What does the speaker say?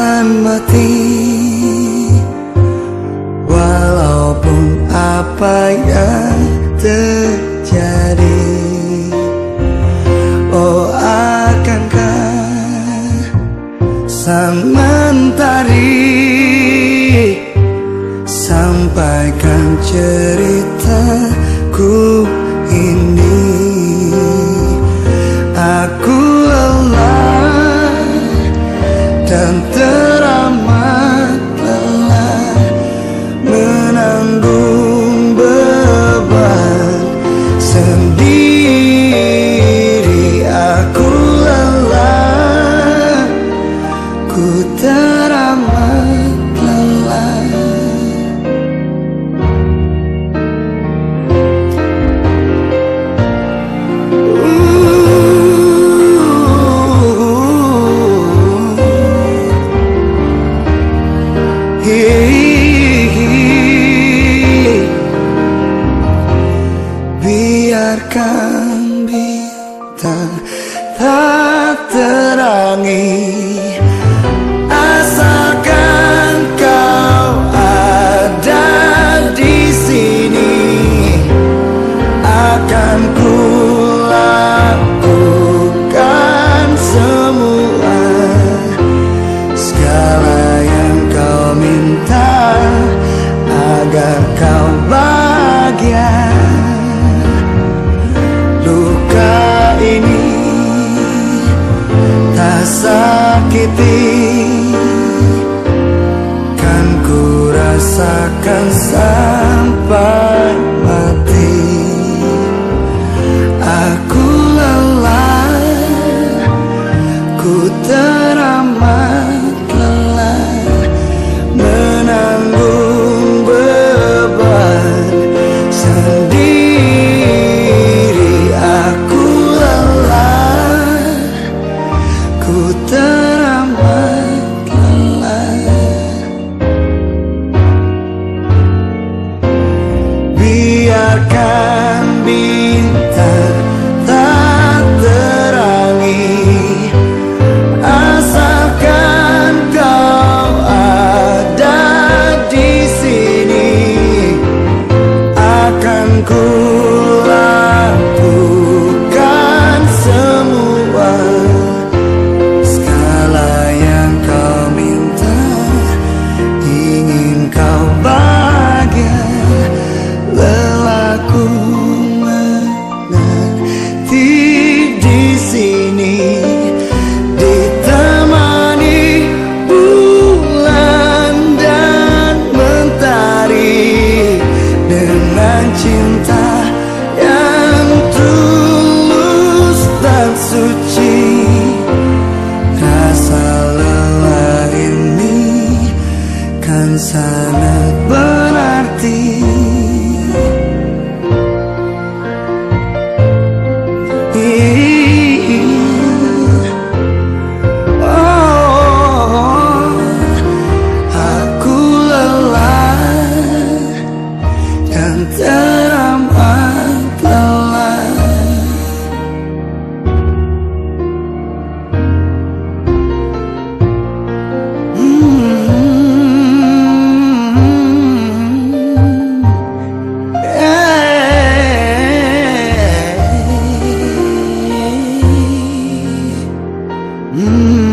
akan mati. Walaupun apa yang terjadi Oh akankah Samantari Sampaikan ceritaku que te cool. 嗯。